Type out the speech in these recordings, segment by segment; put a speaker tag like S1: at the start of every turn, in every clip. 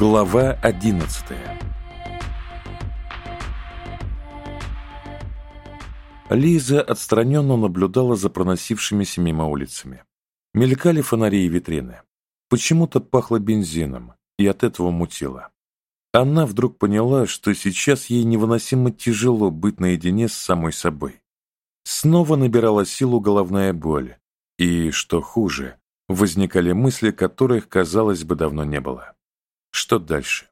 S1: Глава одиннадцатая Лиза отстраненно наблюдала за проносившимися мимо улицами. Мелькали фонари и витрины. Почему-то пахло бензином, и от этого мутило. Она вдруг поняла, что сейчас ей невыносимо тяжело быть наедине с самой собой. Снова набирала силу головная боль, и, что хуже, возникали мысли, которых, казалось бы, давно не было. Что дальше?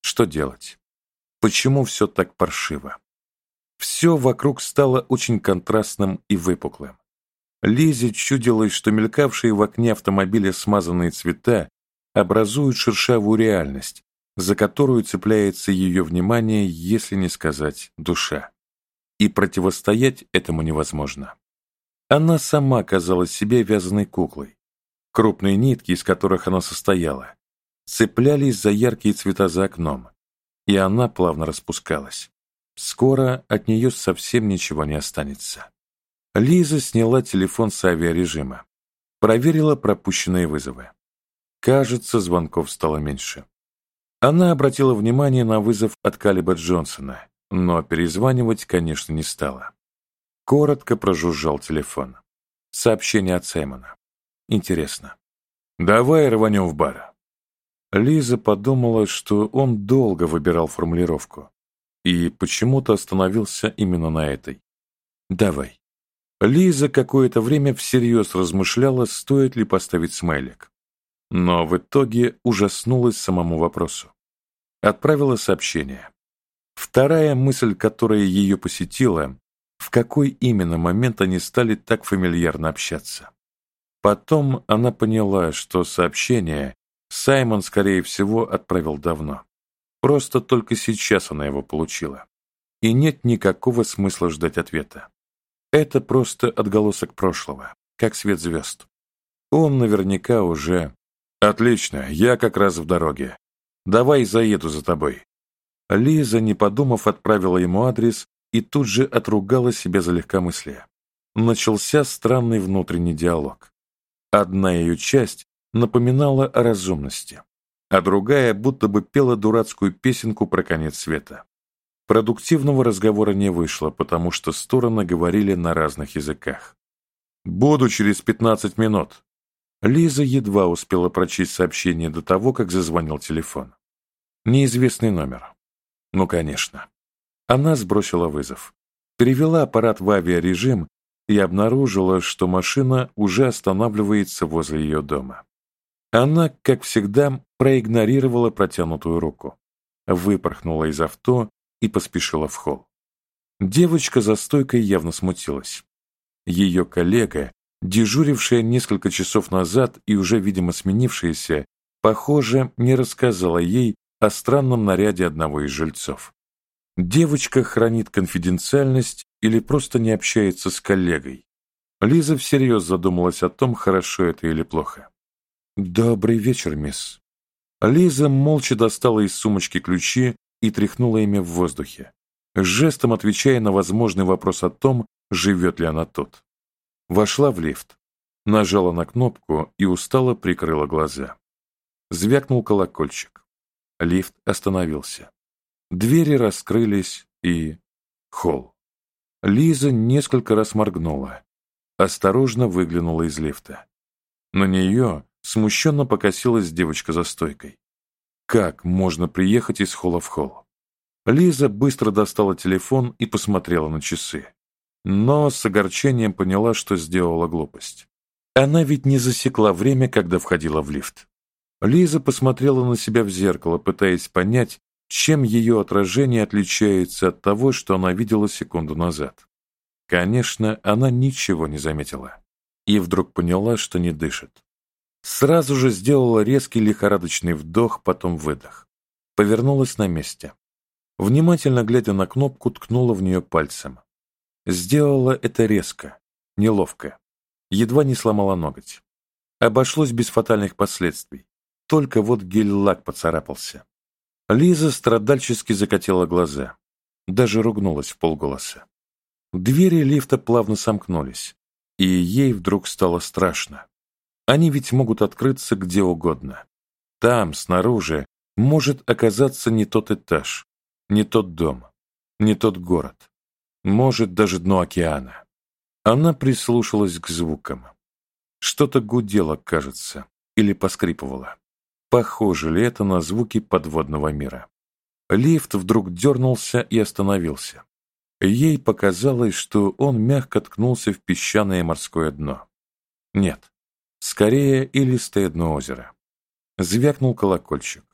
S1: Что делать? Почему все так паршиво? Все вокруг стало очень контрастным и выпуклым. Лизе чудилось, что мелькавшие в окне автомобиля смазанные цвета образуют шершавую реальность, за которую цепляется ее внимание, если не сказать душа. И противостоять этому невозможно. Она сама казалась себе вязаной куклой. Крупные нитки, из которых она состояла, цеплялись за яркие цвета за окном, и она плавно распускалась. Скоро от нее совсем ничего не останется. Лиза сняла телефон с авиарежима, проверила пропущенные вызовы. Кажется, звонков стало меньше. Она обратила внимание на вызов от Калиба Джонсона, но перезванивать, конечно, не стала. Коротко прожужжал телефон. Сообщение от Саймона. Интересно. «Давай рванем в бар». Лиза подумала, что он долго выбирал формулировку и почему-то остановился именно на этой. «Давай». Лиза какое-то время всерьез размышляла, стоит ли поставить смайлик. Но в итоге ужаснулась самому вопросу. Отправила сообщение. Вторая мысль, которая ее посетила, в какой именно момент они стали так фамильярно общаться. Потом она поняла, что сообщение Саймон, скорее всего, отправил давно. Просто только сейчас она его получила. И нет никакого смысла ждать ответа. Это просто отголосок прошлого, как свет звезд. Он наверняка уже... Отлично, я как раз в дороге. Давай заеду за тобой. Лиза, не подумав, отправила ему адрес и тут же отругала себя за легкомыслие. Начался странный внутренний диалог. Одна ее часть напоминала о разумности, а другая будто бы пела дурацкую песенку про конец света. Продуктивного разговора не вышло, потому что стороны говорили на разных языках. «Буду через пятнадцать минут». Лиза едва успела прочесть сообщение до того, как зазвонил телефон. Неизвестный номер. Ну, конечно. Она сбросила вызов. Перевела аппарат в авиарежим и обнаружила, что машина уже останавливается возле ее дома. Она, как всегда, проигнорировала протянутую руку, выпорхнула из авто и поспешила в холл. Девочка за стойкой явно смутилась. Ее коллега, дежурившая несколько часов назад и уже, видимо, сменившаяся, похоже, не рассказала ей о странном наряде одного из жильцов. Девочка хранит конфиденциальность или просто не общается с коллегой. Лиза всерьез задумалась о том, хорошо это или плохо. «Добрый вечер, мисс». Лиза молча достала из сумочки ключи и тряхнула ими в воздухе, жестом отвечая на возможный вопрос о том, живет ли она тут. Вошла в лифт, нажала на кнопку и устало прикрыла глаза. Звякнул колокольчик. Лифт остановился. Двери раскрылись и... Холл. Лиза несколько раз моргнула. Осторожно выглянула из лифта. На нее Смущенно покосилась девочка за стойкой. Как можно приехать из холла в холл? Лиза быстро достала телефон и посмотрела на часы. Но с огорчением поняла, что сделала глупость. Она ведь не засекла время, когда входила в лифт. Лиза посмотрела на себя в зеркало, пытаясь понять, чем ее отражение отличается от того, что она видела секунду назад. Конечно, она ничего не заметила. И вдруг поняла, что не дышит. Сразу же сделала резкий лихорадочный вдох, потом выдох. Повернулась на месте. Внимательно глядя на кнопку, ткнула в нее пальцем. Сделала это резко, неловко. Едва не сломала ноготь. Обошлось без фатальных последствий. Только вот гель-лак поцарапался. Лиза страдальчески закатила глаза. Даже ругнулась в полголоса. Двери лифта плавно сомкнулись, и ей вдруг стало страшно. Они ведь могут открыться где угодно. Там, снаружи, может оказаться не тот этаж, не тот дом, не тот город, может даже дно океана. Она прислушалась к звукам. Что-то гудело, кажется, или поскрипывало. Похоже ли это на звуки подводного мира? Лифт вдруг дернулся и остановился. Ей показалось, что он мягко ткнулся в песчаное морское дно. Нет, скорее илистое дно озера. Звякнул колокольчик.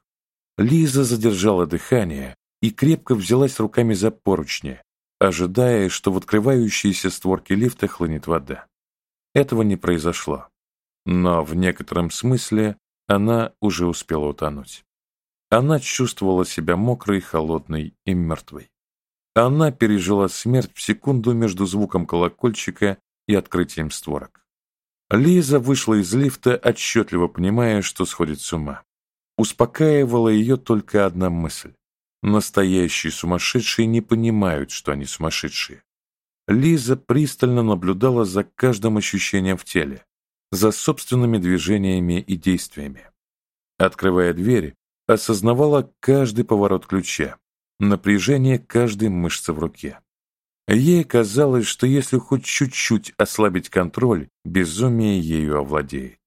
S1: Лиза задержала дыхание и крепко взялась руками за поручни, ожидая, что в открывающиеся створки лифта хлынет вода. Этого не произошло. Но в некотором смысле она уже успела утонуть. Она чувствовала себя мокрой, холодной и мертвой. Она пережила смерть в секунду между звуком колокольчика и открытием створок. Лиза вышла из лифта, отчетливо понимая, что сходит с ума. Успокаивала ее только одна мысль. Настоящие сумасшедшие не понимают, что они сумасшедшие. Лиза пристально наблюдала за каждым ощущением в теле, за собственными движениями и действиями. Открывая дверь, осознавала каждый поворот ключа, напряжение каждой мышцы в руке. Ей казалось, что если хоть чуть-чуть ослабить контроль, безумие ею овладеет.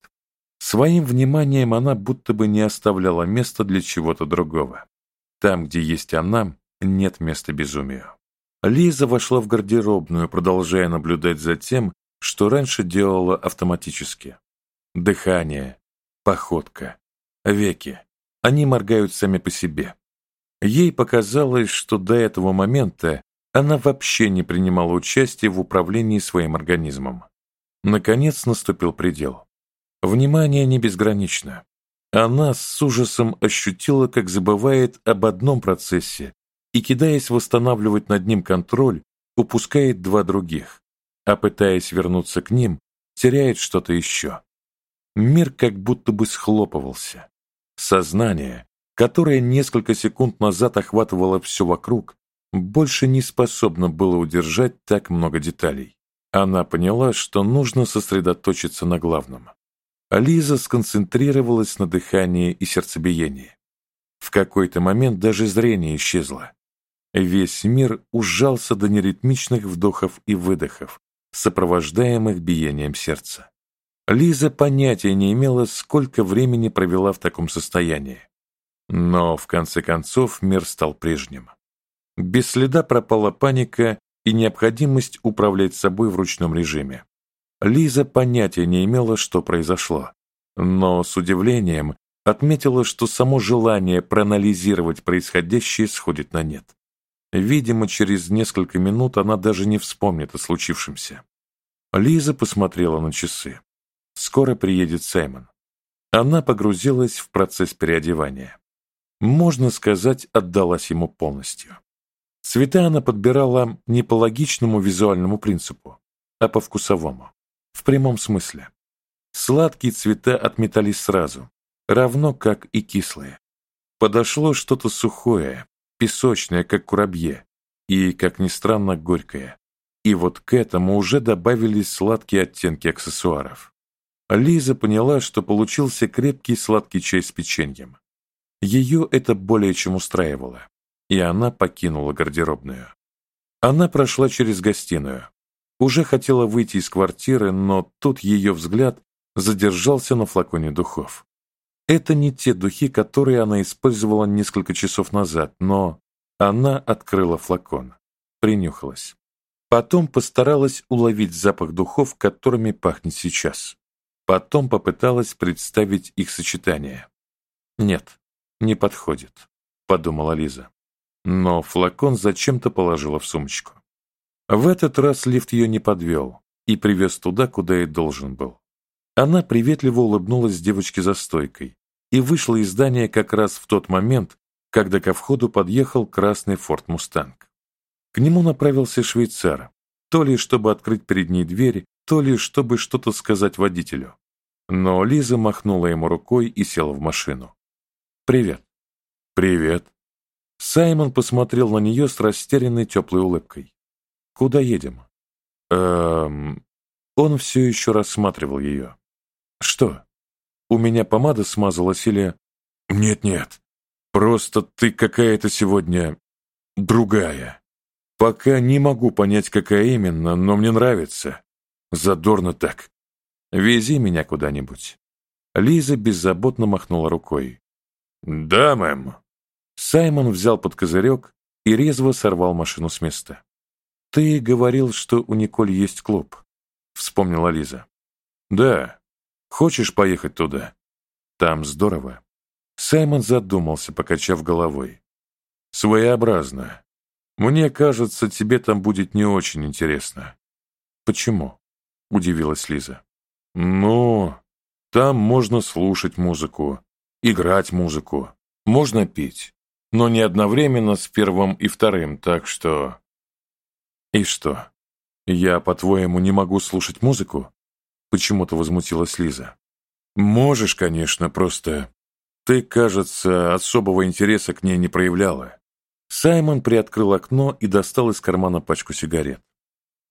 S1: Своим вниманием она будто бы не оставляла места для чего-то другого. Там, где есть она, нет места безумию. Лиза вошла в гардеробную, продолжая наблюдать за тем, что раньше делала автоматически. Дыхание, походка, веки. Они моргают сами по себе. Ей показалось, что до этого момента она вообще не принимала участия в управлении своим организмом. Наконец наступил предел. Внимание не безгранично. Она с ужасом ощутила, как забывает об одном процессе и, кидаясь восстанавливать над ним контроль, упускает два других, а пытаясь вернуться к ним, теряет что-то еще. Мир как будто бы схлопывался. Сознание, которое несколько секунд назад охватывало все вокруг, больше не способно было удержать так много деталей. Она поняла, что нужно сосредоточиться на главном. Лиза сконцентрировалась на дыхании и сердцебиении. В какой-то момент даже зрение исчезло. Весь мир ужался до неритмичных вдохов и выдохов, сопровождаемых биением сердца. Лиза понятия не имела, сколько времени провела в таком состоянии. Но, в конце концов, мир стал прежним. Без следа пропала паника и необходимость управлять собой в ручном режиме. Лиза понятия не имела, что произошло, но с удивлением отметила, что само желание проанализировать происходящее сходит на нет. Видимо, через несколько минут она даже не вспомнит о случившемся. Лиза посмотрела на часы. Скоро приедет Саймон. Она погрузилась в процесс переодевания. Можно сказать, отдалась ему полностью. Цвета она подбирала не по логичному визуальному принципу, а по вкусовому. В прямом смысле. Сладкие цвета отметались сразу, равно как и кислые. Подошло что-то сухое, песочное, как курабье, и, как ни странно, горькое. И вот к этому уже добавились сладкие оттенки аксессуаров. Лиза поняла, что получился крепкий сладкий чай с печеньем. Ее это более чем устраивало, и она покинула гардеробную. Она прошла через гостиную. Уже хотела выйти из квартиры, но тут ее взгляд задержался на флаконе духов. Это не те духи, которые она использовала несколько часов назад, но она открыла флакон, принюхалась. Потом постаралась уловить запах духов, которыми пахнет сейчас. Потом попыталась представить их сочетание. Нет, не подходит, подумала Лиза. Но флакон зачем-то положила в сумочку. В этот раз лифт ее не подвел и привез туда, куда и должен был. Она приветливо улыбнулась девочке за стойкой и вышла из здания как раз в тот момент, когда ко входу подъехал красный Форд Мустанг. К нему направился швейцар, то ли чтобы открыть перед ней дверь, то ли чтобы что-то сказать водителю. Но Лиза махнула ему рукой и села в машину. «Привет». «Привет». Саймон посмотрел на нее с растерянной теплой улыбкой. «Куда едем?» «Эм...» Он все еще рассматривал ее. «Что? У меня помада смазалась или...» «Нет-нет, Просто ты какая-то сегодня другая. Пока не могу понять, какая именно, но мне нравится. Задорно так. Вези меня куда-нибудь. Лиза беззаботно махнула рукой. Да, мэм. Саймон взял под козырек и резво сорвал машину с места. Ты говорил, что у Николь есть клуб, вспомнила Лиза. Да. Хочешь поехать туда? Там здорово. Саймон задумался, покачав головой. Своеобразно. Мне кажется, тебе там будет не очень интересно. Почему? удивилась Лиза. Ну, там можно слушать музыку, играть музыку, можно пить, но не одновременно с первым и вторым, так что И что? Я, по-твоему, не могу слушать музыку? Почему-то возмутилась Лиза. Можешь, конечно, просто ты, кажется, особого интереса к ней не проявляла. Саймон приоткрыл окно и достал из кармана пачку сигарет.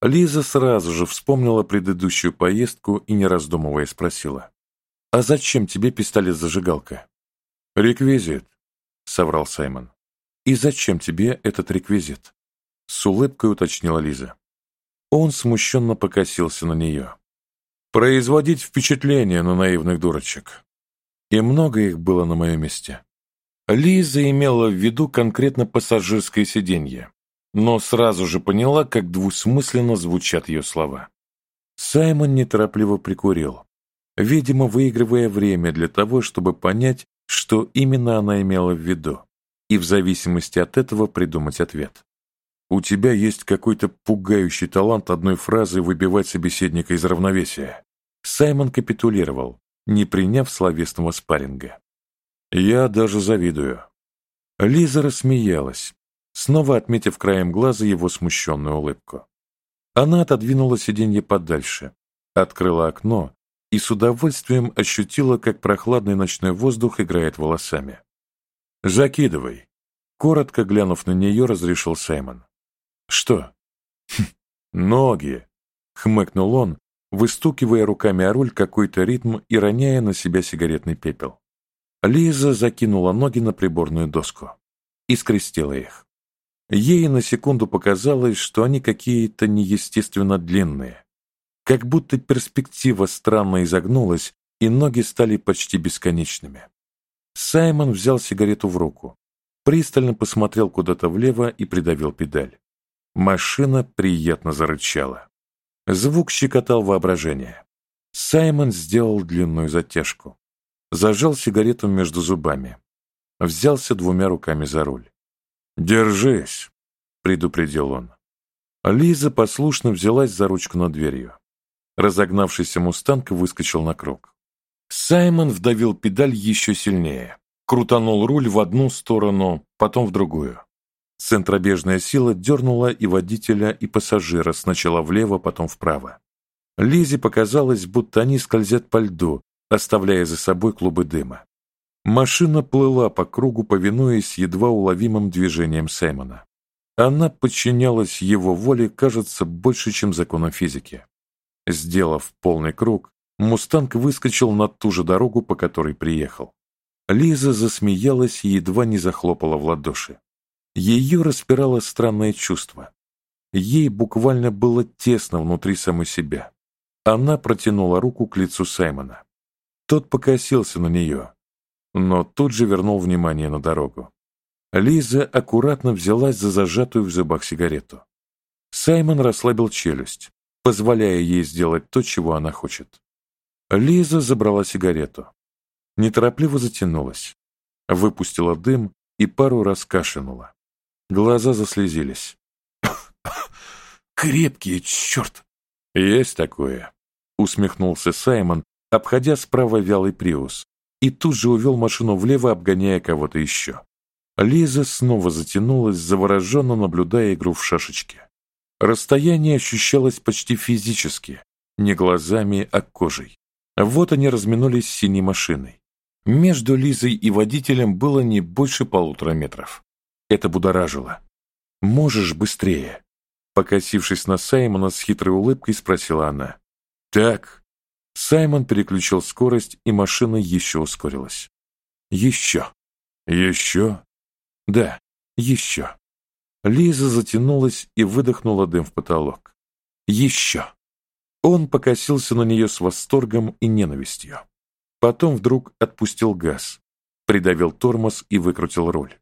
S1: Лиза сразу же вспомнила предыдущую поездку и, не раздумывая, спросила. «А зачем тебе пистолет-зажигалка?» «Реквизит», — соврал Саймон. «И зачем тебе этот реквизит?» С улыбкой уточнила Лиза. Он смущенно покосился на нее. «Производить впечатление на наивных дурочек». И много их было на моем месте. Лиза имела в виду конкретно пассажирское сиденье, но сразу же поняла, как двусмысленно звучат ее слова. Саймон неторопливо прикурил, видимо, выигрывая время для того, чтобы понять, что именно она имела в виду, и в зависимости от этого придумать ответ. «У тебя есть какой-то пугающий талант одной фразы выбивать собеседника из равновесия». Саймон капитулировал, не приняв словесного спарринга. Я даже завидую. Лиза рассмеялась, снова отметив краем глаза его смущенную улыбку. Она отодвинула сиденье подальше, открыла окно и с удовольствием ощутила, как прохладный ночной воздух играет волосами. «Закидывай», — коротко глянув на нее, разрешил Саймон. «Что?» хм, «Ноги», — хмыкнул он, выстукивая руками о руль какой-то ритм и роняя на себя сигаретный пепел. Лиза закинула ноги на приборную доску и скрестила их. Ей на секунду показалось, что они какие-то неестественно длинные. Как будто перспектива странно изогнулась, и ноги стали почти бесконечными. Саймон взял сигарету в руку, пристально посмотрел куда-то влево и придавил педаль. Машина приятно зарычала. Звук щекотал воображение. Саймон сделал длинную затяжку зажал сигарету между зубами, взялся двумя руками за руль. «Держись!» — предупредил он. Лиза послушно взялась за ручку над дверью. Разогнавшийся мустанг выскочил на круг. Саймон вдавил педаль еще сильнее, крутанул руль в одну сторону, потом в другую. Центробежная сила дернула и водителя, и пассажира сначала влево, потом вправо. Лизе показалось, будто они скользят по льду, оставляя за собой клубы дыма. Машина плыла по кругу, повинуясь едва уловимым движениям Саймона. Она подчинялась его воле, кажется, больше, чем законам физики. Сделав полный круг, «Мустанг» выскочил на ту же дорогу, по которой приехал. Лиза засмеялась и едва не захлопала в ладоши. Ее распирало странное чувство. Ей буквально было тесно внутри самой себя. Она протянула руку к лицу Саймона. Тот покосился на нее, но тут же вернул внимание на дорогу. Лиза аккуратно взялась за зажатую в зубах сигарету. Саймон расслабил челюсть, позволяя ей сделать то, чего она хочет. Лиза забрала сигарету. Неторопливо затянулась, выпустила дым и пару раз кашлянула. Глаза заслезились. «Крепкие, черт!» «Есть такое», — усмехнулся Саймон, обходя справа вялый Приус, и тут же увел машину влево, обгоняя кого-то еще. Лиза снова затянулась, завороженно наблюдая игру в шашечки. Расстояние ощущалось почти физически, не глазами, а кожей. Вот они разминулись с синей машиной. Между Лизой и водителем было не больше полутора метров. Это будоражило. «Можешь быстрее?» Покосившись на Саймона с хитрой улыбкой, спросила она. «Так, Саймон переключил скорость, и машина еще ускорилась. Еще. Еще? Да, еще. Лиза затянулась и выдохнула дым в потолок. Еще. Он покосился на нее с восторгом и ненавистью. Потом вдруг отпустил газ, придавил тормоз и выкрутил руль.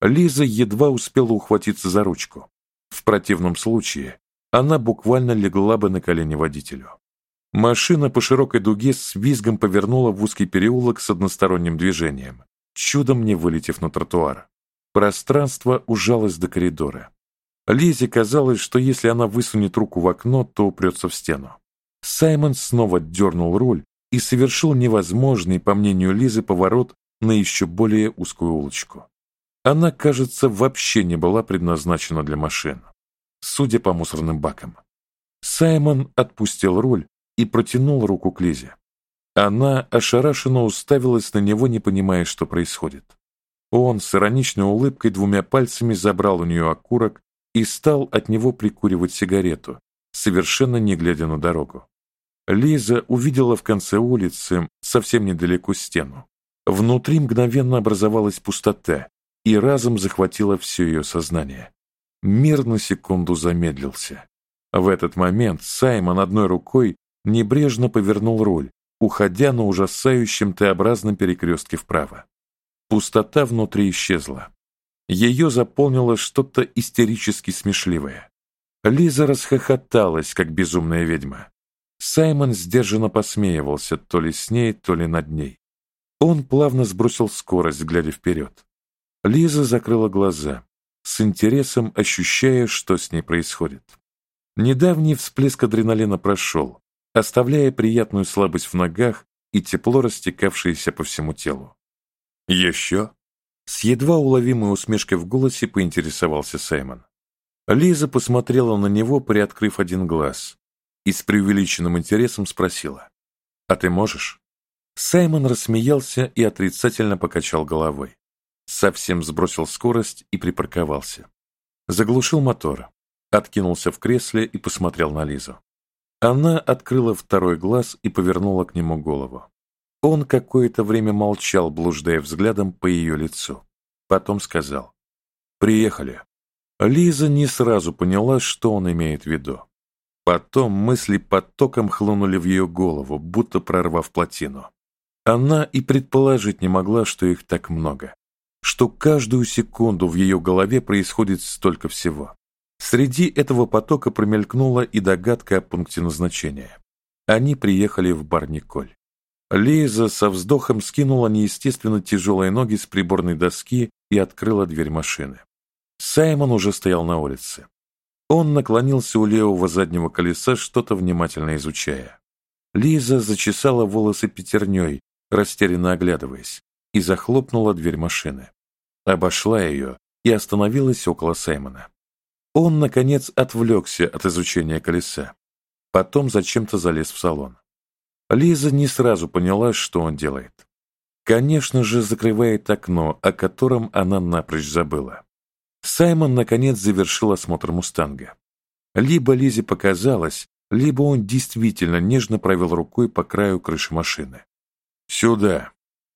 S1: Лиза едва успела ухватиться за ручку. В противном случае она буквально легла бы на колени водителю. Машина по широкой дуге с визгом повернула в узкий переулок с односторонним движением, чудом не вылетев на тротуар. Пространство ужалось до коридора. Лизе казалось, что если она высунет руку в окно, то упрется в стену. Саймон снова дернул руль и совершил невозможный, по мнению Лизы, поворот на еще более узкую улочку. Она, кажется, вообще не была предназначена для машин, судя по мусорным бакам. Саймон отпустил руль и протянул руку к Лизе. Она ошарашенно уставилась на него, не понимая, что происходит. Он с ироничной улыбкой двумя пальцами забрал у нее окурок и стал от него прикуривать сигарету, совершенно не глядя на дорогу. Лиза увидела в конце улицы, совсем недалеко стену. Внутри мгновенно образовалась пустота и разом захватила все ее сознание. Мир на секунду замедлился. В этот момент Саймон одной рукой небрежно повернул руль, уходя на ужасающем Т-образном перекрестке вправо. Пустота внутри исчезла. Ее заполнило что-то истерически смешливое. Лиза расхохоталась, как безумная ведьма. Саймон сдержанно посмеивался то ли с ней, то ли над ней. Он плавно сбросил скорость, глядя вперед. Лиза закрыла глаза, с интересом ощущая, что с ней происходит. Недавний всплеск адреналина прошел, оставляя приятную слабость в ногах и тепло, растекавшееся по всему телу. «Еще?» С едва уловимой усмешкой в голосе поинтересовался Саймон. Лиза посмотрела на него, приоткрыв один глаз, и с преувеличенным интересом спросила. «А ты можешь?» Саймон рассмеялся и отрицательно покачал головой. Совсем сбросил скорость и припарковался. Заглушил мотор, откинулся в кресле и посмотрел на Лизу. Она открыла второй глаз и повернула к нему голову. Он какое-то время молчал, блуждая взглядом по ее лицу. Потом сказал «Приехали». Лиза не сразу поняла, что он имеет в виду. Потом мысли потоком хлынули в ее голову, будто прорвав плотину. Она и предположить не могла, что их так много, что каждую секунду в ее голове происходит столько всего. Среди этого потока промелькнула и догадка о пункте назначения. Они приехали в бар Николь. Лиза со вздохом скинула неестественно тяжелые ноги с приборной доски и открыла дверь машины. Саймон уже стоял на улице. Он наклонился у левого заднего колеса, что-то внимательно изучая. Лиза зачесала волосы пятерней, растерянно оглядываясь, и захлопнула дверь машины. Обошла ее и остановилась около Саймона. Он, наконец, отвлекся от изучения колеса. Потом зачем-то залез в салон. Лиза не сразу поняла, что он делает. Конечно же, закрывает окно, о котором она напрочь забыла. Саймон, наконец, завершил осмотр «Мустанга». Либо Лизе показалось, либо он действительно нежно провел рукой по краю крыши машины. «Сюда!»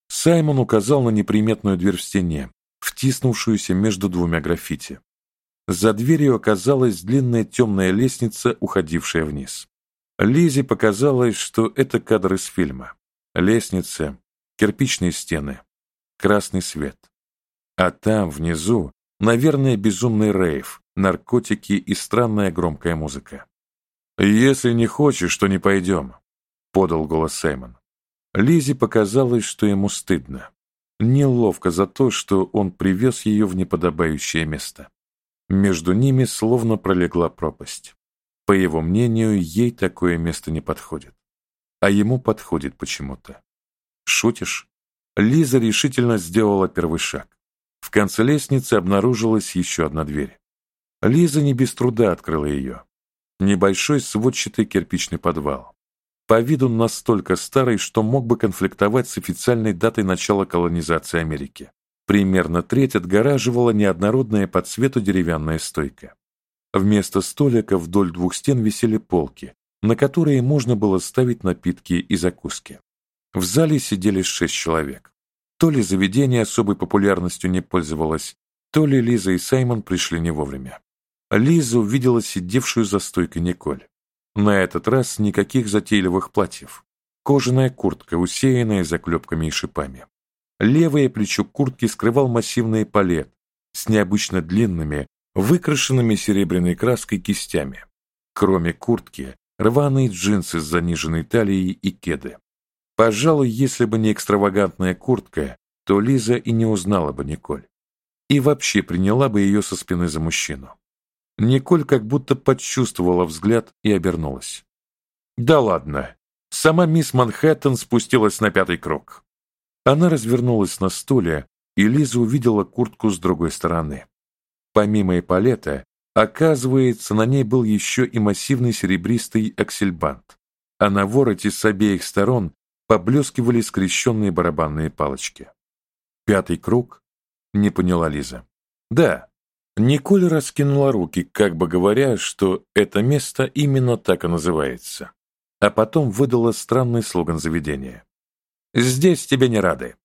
S1: Саймон указал на неприметную дверь в стене, втиснувшуюся между двумя граффити. За дверью оказалась длинная темная лестница, уходившая вниз. Лизе показалось, что это кадр из фильма. Лестница, кирпичные стены, красный свет. А там, внизу, наверное, безумный рейв, наркотики и странная громкая музыка. «Если не хочешь, то не пойдем», — подал голос Саймон. Лизе показалось, что ему стыдно. Неловко за то, что он привез ее в неподобающее место. Между ними словно пролегла пропасть. По его мнению, ей такое место не подходит. А ему подходит почему-то. Шутишь? Лиза решительно сделала первый шаг. В конце лестницы обнаружилась еще одна дверь. Лиза не без труда открыла ее. Небольшой сводчатый кирпичный подвал. По виду настолько старый, что мог бы конфликтовать с официальной датой начала колонизации Америки. Примерно треть отгораживала неоднородная по цвету деревянная стойка. Вместо столика вдоль двух стен висели полки, на которые можно было ставить напитки и закуски. В зале сидели шесть человек. То ли заведение особой популярностью не пользовалось, то ли Лиза и Саймон пришли не вовремя. Лиза увидела сидевшую за стойкой Николь. На этот раз никаких затейливых платьев. Кожаная куртка, усеянная заклепками и шипами. Левое плечо куртки скрывал массивный палет с необычно длинными, выкрашенными серебряной краской кистями. Кроме куртки, рваные джинсы с заниженной талией и кеды. Пожалуй, если бы не экстравагантная куртка, то Лиза и не узнала бы Николь. И вообще приняла бы ее со спины за мужчину. Николь как будто почувствовала взгляд и обернулась. «Да ладно!» Сама мисс Манхэттен спустилась на пятый круг. Она развернулась на стуле, и Лиза увидела куртку с другой стороны. Помимо эполета, оказывается, на ней был еще и массивный серебристый аксельбант, а на вороте с обеих сторон поблескивали скрещенные барабанные палочки. «Пятый круг?» — не поняла Лиза. «Да». Николь раскинула руки, как бы говоря, что это место именно так и называется. А потом выдала странный слоган заведения. «Здесь тебе не рады».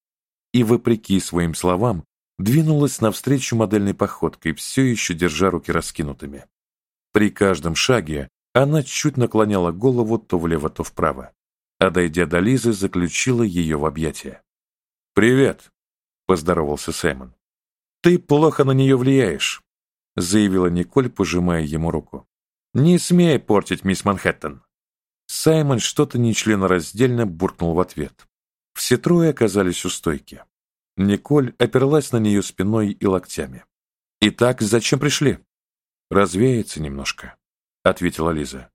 S1: И, вопреки своим словам, двинулась навстречу модельной походкой, все еще держа руки раскинутыми. При каждом шаге она чуть наклоняла голову то влево, то вправо, а дойдя до Лизы, заключила ее в объятия. «Привет», — поздоровался Саймон. «Ты плохо на нее влияешь», — заявила Николь, пожимая ему руку. «Не смей портить мисс Манхэттен». Саймон что-то нечленораздельно буркнул в ответ. Все трое оказались у стойки. Николь оперлась на нее спиной и локтями. «Итак, зачем пришли?» «Развеяться немножко», — ответила Лиза.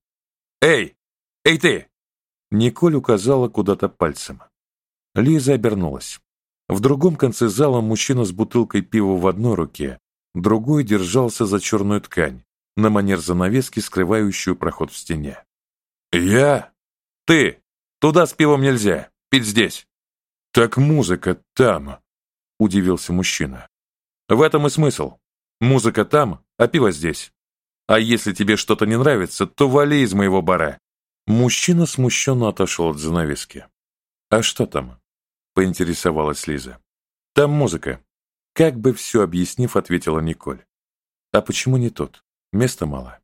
S1: «Эй! Эй ты!» Николь указала куда-то пальцем. Лиза обернулась. В другом конце зала мужчина с бутылкой пива в одной руке, другой держался за черную ткань, на манер занавески, скрывающую проход в стене. «Я? Ты! Туда с пивом нельзя! Пить здесь!» «Так музыка там!» Удивился мужчина. В этом и смысл. Музыка там, а пиво здесь. А если тебе что-то не нравится, то вали из моего бара. Мужчина смущенно отошел от занавески. А что там? Поинтересовалась Лиза. Там музыка. Как бы все объяснив, ответила Николь. А почему не тот? Места мало.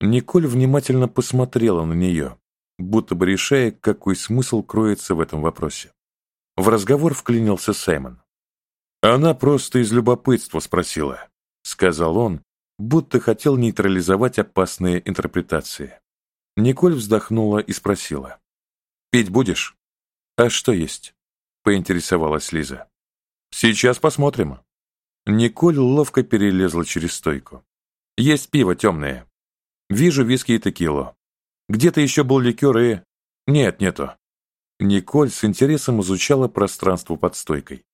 S1: Николь внимательно посмотрела на нее, будто бы решая, какой смысл кроется в этом вопросе. В разговор вклинился Саймон. Она просто из любопытства спросила, сказал он, будто хотел нейтрализовать опасные интерпретации. Николь вздохнула и спросила. «Пить будешь?» «А что есть?» — поинтересовалась Лиза. «Сейчас посмотрим». Николь ловко перелезла через стойку. «Есть пиво темное. Вижу виски и текилу. Где-то еще был ликер и...» «Нет, нету». Николь с интересом изучала пространство под стойкой.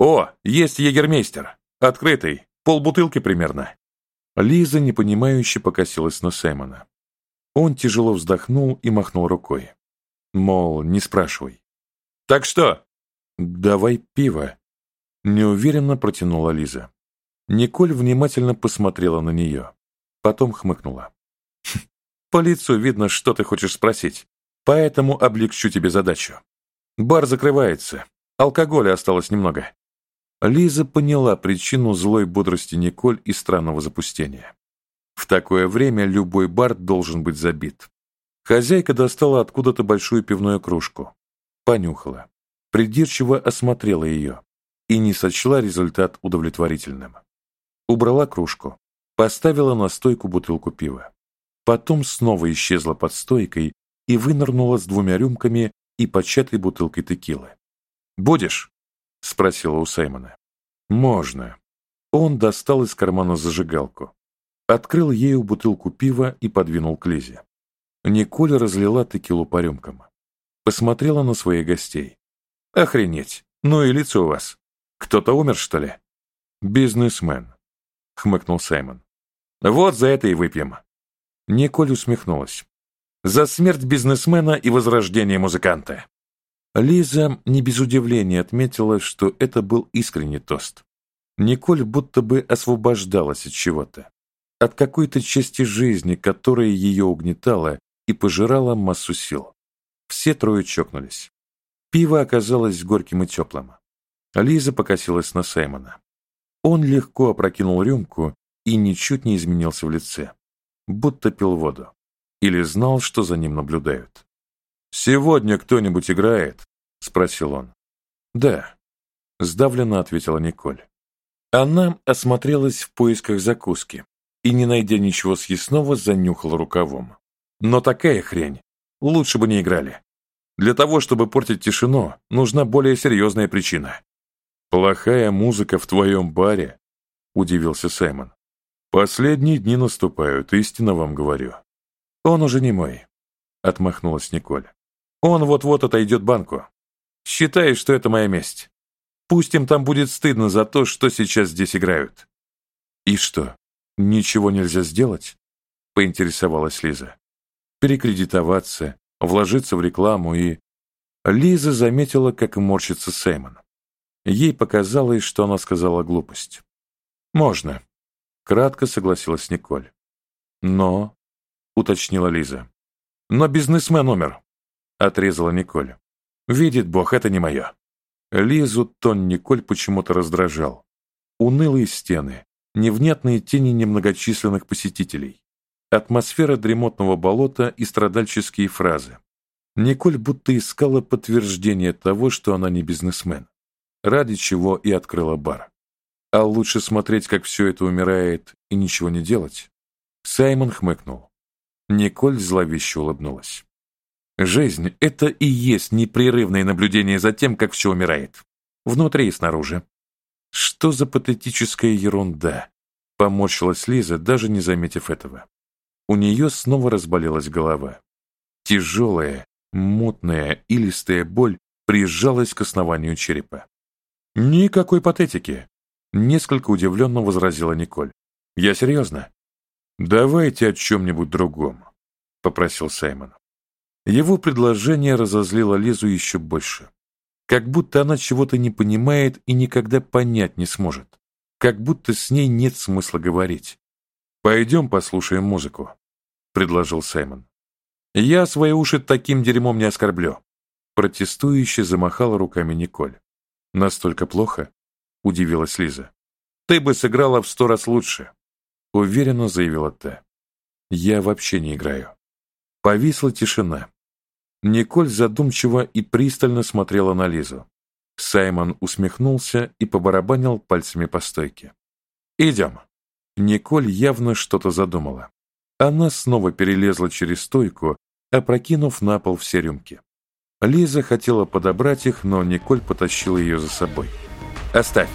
S1: «О, есть егермейстер! Открытый, полбутылки примерно!» Лиза непонимающе покосилась на Саймона. Он тяжело вздохнул и махнул рукой. Мол, не спрашивай. «Так что?» «Давай пиво», — неуверенно протянула Лиза. Николь внимательно посмотрела на нее. Потом хмыкнула. «Хм, «По лицу видно, что ты хочешь спросить, поэтому облегчу тебе задачу. Бар закрывается, алкоголя осталось немного. Лиза поняла причину злой бодрости Николь и странного запустения. В такое время любой бар должен быть забит. Хозяйка достала откуда-то большую пивную кружку. Понюхала. Придирчиво осмотрела ее. И не сочла результат удовлетворительным. Убрала кружку. Поставила на стойку бутылку пива. Потом снова исчезла под стойкой и вынырнула с двумя рюмками и початой бутылкой текилы. «Будешь?» — спросила у Саймона. «Можно». Он достал из кармана зажигалку, открыл ею бутылку пива и подвинул к Лизе. Николь разлила текилу по рюмкам. Посмотрела на своих гостей. «Охренеть! Ну и лицо у вас. Кто-то умер, что ли?» «Бизнесмен», — хмыкнул Саймон. «Вот за это и выпьем». Николь усмехнулась. «За смерть бизнесмена и возрождение музыканта». Лиза не без удивления отметила, что это был искренний тост. Николь будто бы освобождалась от чего-то, от какой-то части жизни, которая ее угнетала и пожирала массу сил. Все трое чокнулись. Пиво оказалось горьким и теплым. Лиза покосилась на Саймона. Он легко опрокинул рюмку и ничуть не изменился в лице, будто пил воду. Или знал, что за ним наблюдают. «Сегодня кто-нибудь играет?» — спросил он. «Да», — сдавленно ответила Николь. Она осмотрелась в поисках закуски и, не найдя ничего съестного, занюхала рукавом. «Но такая хрень! Лучше бы не играли. Для того, чтобы портить тишину, нужна более серьезная причина». «Плохая музыка в твоем баре?» — удивился Саймон. «Последние дни наступают, истинно вам говорю». «Он уже не мой», — отмахнулась Николь. «Он вот-вот отойдет банку. Считай, что это моя месть. Пусть им там будет стыдно за то, что сейчас здесь играют». «И что, ничего нельзя сделать?» — поинтересовалась Лиза. «Перекредитоваться, вложиться в рекламу и...» Лиза заметила, как морщится Саймон. Ей показалось, что она сказала глупость. «Можно», — кратко согласилась Николь. «Но...» — уточнила Лиза. «Но бизнесмен умер», — отрезала Николь. «Видит Бог, это не мое». Лизу тон Николь почему-то раздражал. Унылые стены, невнятные тени немногочисленных посетителей, атмосфера дремотного болота и страдальческие фразы. Николь будто искала подтверждение того, что она не бизнесмен ради чего и открыла бар. А лучше смотреть, как все это умирает, и ничего не делать. Саймон хмыкнул. Николь зловеще улыбнулась. Жизнь — это и есть непрерывное наблюдение за тем, как все умирает. Внутри и снаружи. Что за патетическая ерунда? Поморщилась Лиза, даже не заметив этого. У нее снова разболелась голова. Тяжелая, мутная, илистая боль прижалась к основанию черепа. «Никакой патетики!» — несколько удивленно возразила Николь. «Я серьезно?» «Давайте о чем-нибудь другом», — попросил Саймон. Его предложение разозлило Лизу еще больше. Как будто она чего-то не понимает и никогда понять не сможет. Как будто с ней нет смысла говорить. «Пойдем послушаем музыку», — предложил Саймон. «Я свои уши таким дерьмом не оскорблю», — протестующе замахала руками Николь. «Настолько плохо?» — удивилась Лиза. «Ты бы сыграла в сто раз лучше», — уверенно заявила Т. «Я вообще не играю». Повисла тишина. Николь задумчиво и пристально смотрела на Лизу. Саймон усмехнулся и побарабанил пальцами по стойке. «Идем». Николь явно что-то задумала. Она снова перелезла через стойку, опрокинув на пол все рюмки. Лиза хотела подобрать их, но Николь потащила ее за собой. «Оставь!»